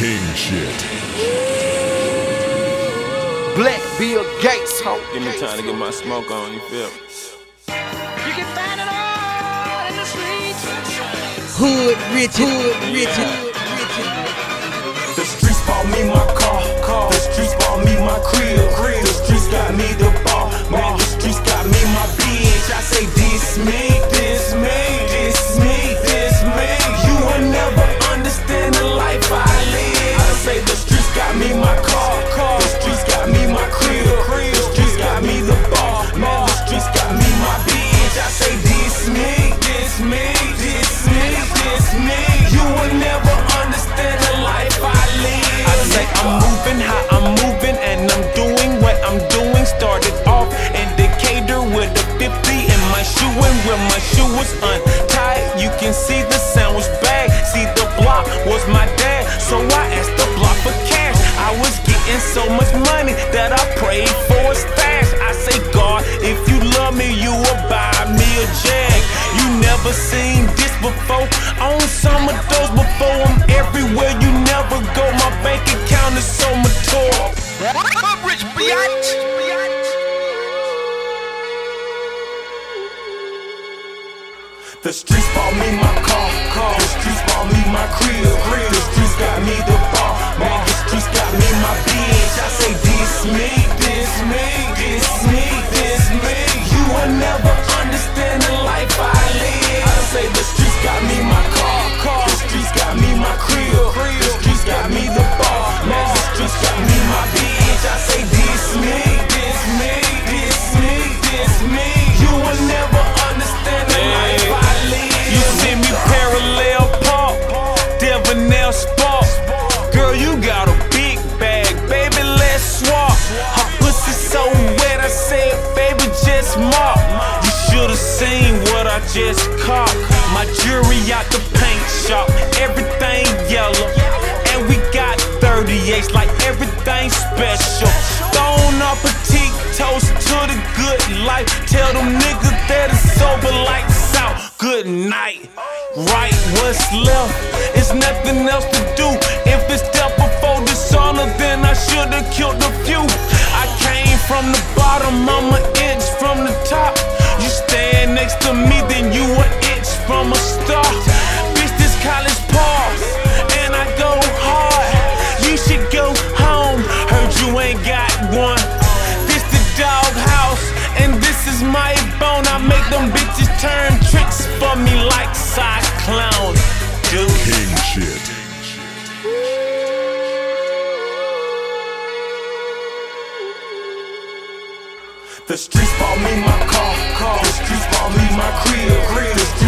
king shit. Black Bill Gates, ho. Give me time to get my smoke on, you feel? You can find it all in the streets. Hood rich, hood rich, hood shoe and when my shoe was untied, you can see the sandwich bag. See the block was my dad, so I asked the block for cash. I was getting so much money that I prayed for a stash. I say, God, if you love me, you will buy me a jag. You never seen this before. On some of those before, I'm everywhere. You never go. My bank account is so mature. Rich Biatch. The streets bought me my car, car. The streets bought me my crib, crib. The streets got me the ball, man. The streets got me my bitch. I say this me, this me, this me, this me. You will never understand the life I live. I say the streets got me just caught. My jewelry out the paint shop, everything yellow. And we got 38s like everything special. Thrown up a petite toast to the good life. Tell them niggas that it's over like out. Good night. Right, what's left? It's nothing else to do. If it's death before dishonor, then I should've killed a few. I came from the bottom, I'm an inch from the top. Is my bone. I make them bitches turn tricks for me like side. Dude. King shit. The streets bought me my car, car. The streets bought me my crib, crib.